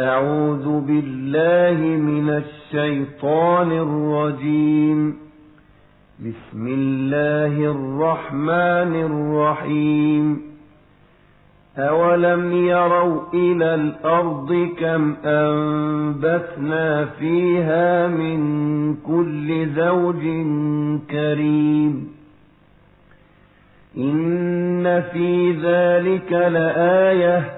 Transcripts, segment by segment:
أعوذ بالله من الشيطان الرجيم. بسم الله الرحمن الرحيم. أولم يروا إلى الأرض كم أنبثنا فيها من كل زوج كريم. إن في ذلك لآية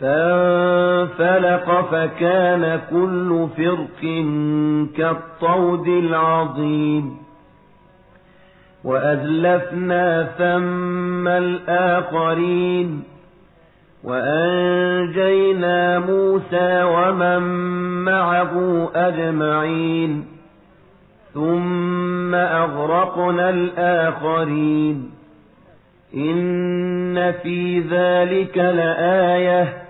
فانفلق فكان كل فرق كالطود العظيم. وأزلفنا ثم الآخرين. وأنجينا موسى ومن معه أجمعين. ثم أغرقنا الآخرين. إن في ذلك لآية.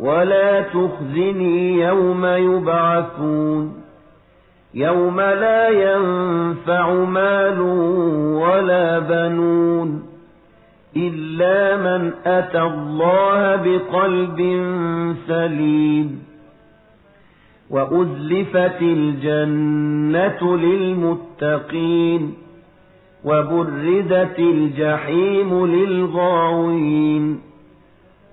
ولا تخزني يوم يبعثون يوم لا ينفع مال ولا بنون إلا من أتى الله بقلب سليم وأزلفت الجنة للمتقين وبردت الجحيم للغاوين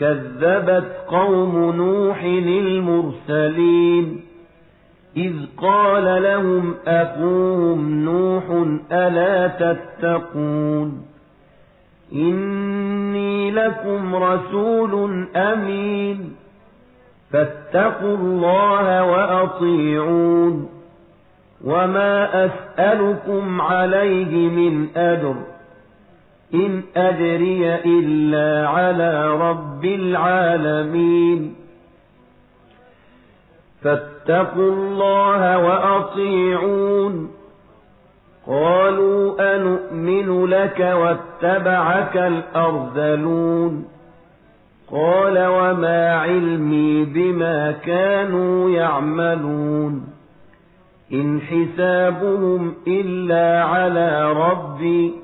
كذبت قوم نوح المرسلين إذ قال لهم أخوهم نوح ألا تتقون؟ إني لكم رسول أمين. فاتقوا الله وأطيعون. وما أسألكم عليه من أجر. إن أجري إلا على رب العالمين. فاتقوا الله وأطيعون. قالوا أنؤمن لك واتبعك الأرذلون. قال وما علمي بما كانوا يعملون. إن حسابهم إلا على ربي.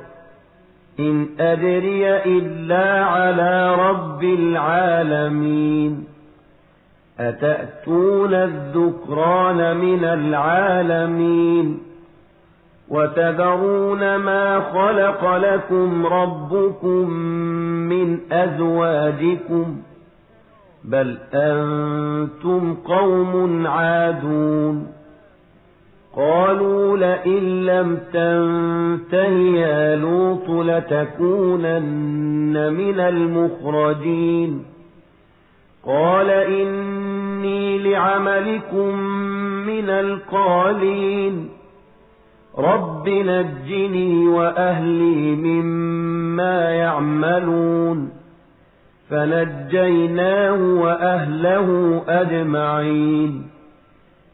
إن أدري إلا على رب العالمين. أتأتون الذكران من العالمين؟ وتذرون ما خلق لكم ربكم من أزواجكم؟ بل أنتم قوم عادون. قالوا لئن لم تنته يا لوط لتكونن من المخرجين. قال إني لعملكم من القالين. رب نجني وأهلي مما يعملون. فنجيناه وأهله أجمعين.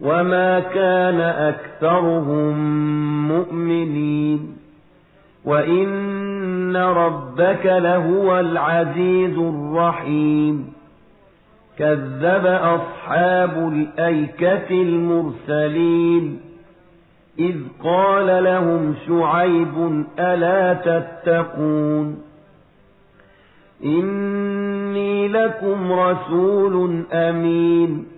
وما كان أكثرهم مؤمنين وإن ربك لهو العزيز الرحيم كذب أصحاب الأيكة المرسلين إذ قال لهم شعيب ألا تتقون إني لكم رسول أمين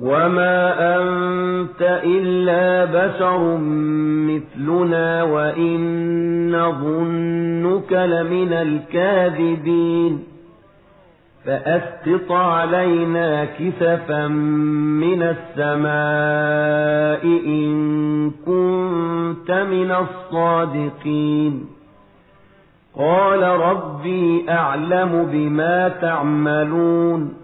وما أنت إلا بشر مثلنا وإن نظنك لمن الكاذبين فأسقط علينا كسفا من السماء إن كنت من الصادقين قال ربي أعلم بما تعملون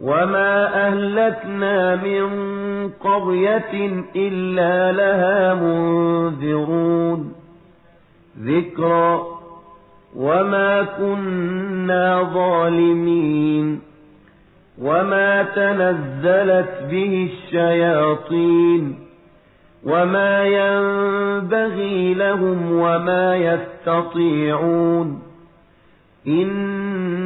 وما أهلكنا من قرية إلا لها منذرون ذكرى وما كنا ظالمين وما تنزلت به الشياطين وما ينبغي لهم وما يستطيعون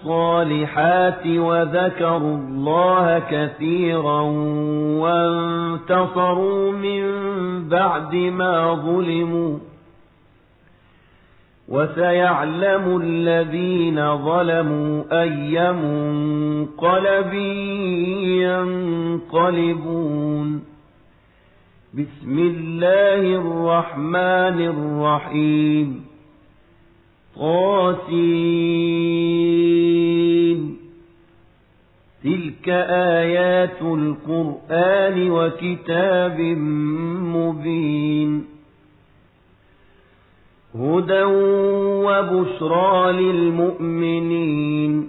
الصالحات وذكروا الله كثيرا وانتصروا من بعد ما ظلموا وسيعلم الذين ظلموا أي منقلب ينقلبون بسم الله الرحمن الرحيم قاسين تلك آيات القرآن وكتاب مبين هدى وبشرى للمؤمنين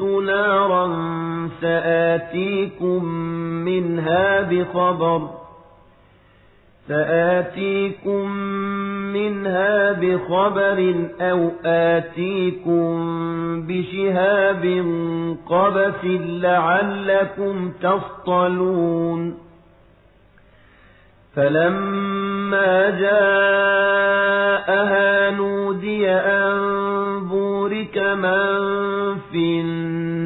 نارا سآتيكم منها بخبر سآتيكم منها بخبر أو آتيكم بشهاب قبس لعلكم تصطلون فلما جاءها نودي أن بورك من في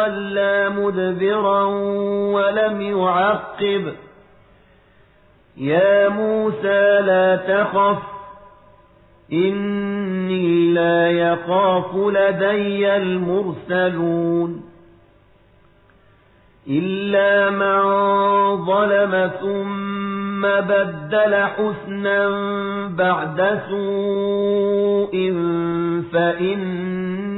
ولا مدبرا ولم يعقب. يا موسى لا تخف إني لا يخاف لدي المرسلون. إلا من ظلم ثم بدل حسنا بعد سوء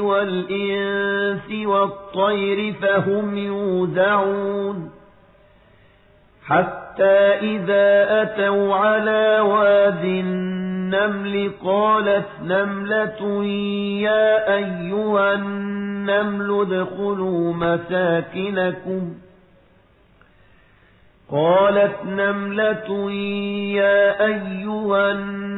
والإنس والطير فهم يوزعون حتى إذا أتوا على واد النمل قالت نملة يا أيها النمل ادخلوا مساكنكم قالت نملة يا أيها النمل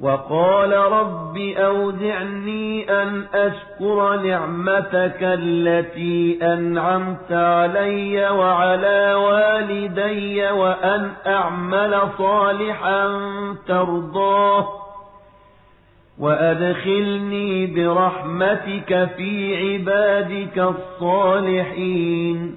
وقال رب أوزعني أن أشكر نعمتك التي أنعمت علي وعلى والدي وأن أعمل صالحا ترضاه وأدخلني برحمتك في عبادك الصالحين.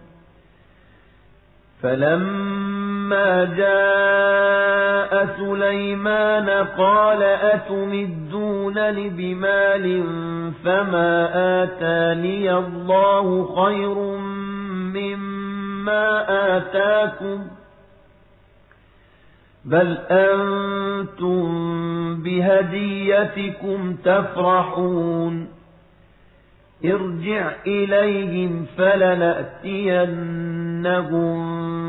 فلما جاء سليمان قال أتمدونني بمال فما آتاني الله خير مما آتاكم بل أنتم بهديتكم تفرحون ارجع إليهم فلنأتينهم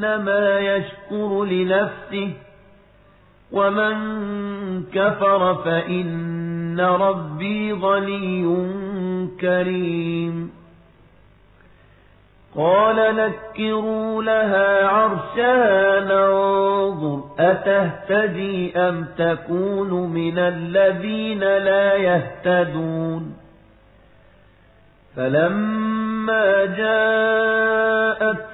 فإنما يشكر لنفسه ومن كفر فإن ربي غني كريم. قال نكروا لها عرشها ننظر أتهتدي أم تكون من الذين لا يهتدون. فلما جاءت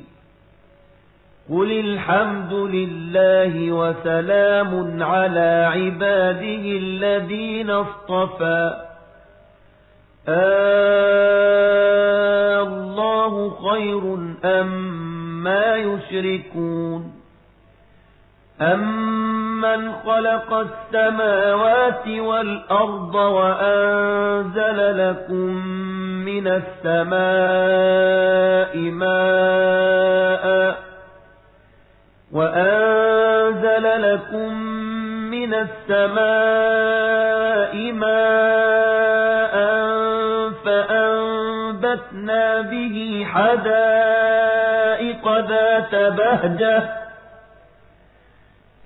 قل الحمد لله وسلام على عباده الذين اصطفى. آه الله خير أم ما يشركون. أمن خلق السماوات والأرض وأنزل لكم من السماء ماءً وأنزل لكم من السماء ماء فأنبتنا به حدائق ذات بهجة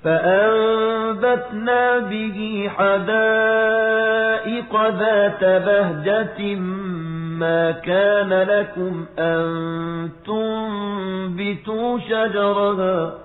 فأنبتنا به حدائق ذات بهجة ما كان لكم أن تنبتوا شجرها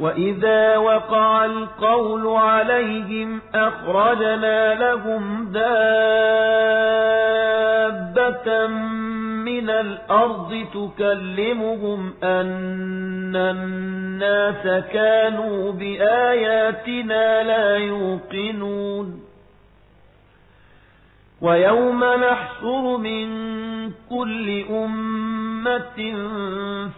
وإذا وقع القول عليهم أخرجنا لهم دابة من الأرض تكلمهم أن الناس كانوا بآياتنا لا يوقنون ويوم نحصر من كل أمة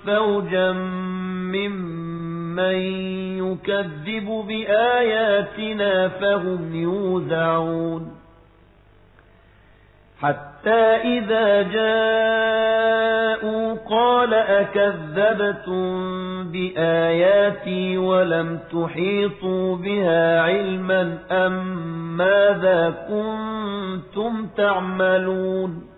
فوجا ممن يكذب بآياتنا فهم يوزعون حتى إذا جاءوا قال أكذبتم بآياتي ولم تحيطوا بها علما أم ماذا كنتم تعملون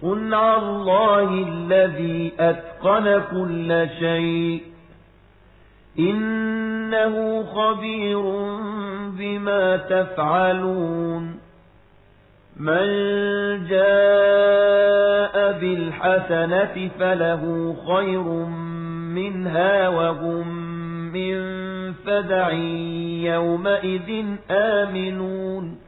صنع الله الذي أتقن كل شيء إنه خبير بما تفعلون من جاء بالحسنة فله خير منها وهم من فدع يومئذ آمنون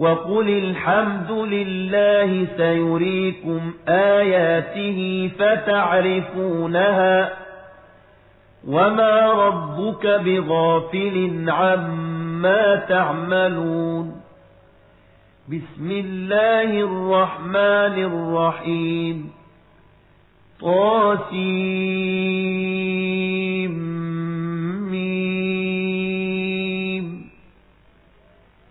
وقل الحمد لله سيريكم آياته فتعرفونها وما ربك بغافل عما تعملون بسم الله الرحمن الرحيم طاسيم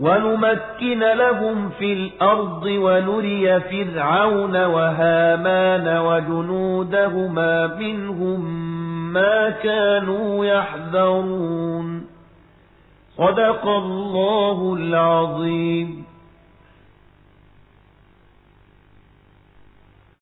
ونمكن لهم في الأرض ونري فرعون وهامان وجنودهما منهم ما كانوا يحذرون. صدق الله العظيم.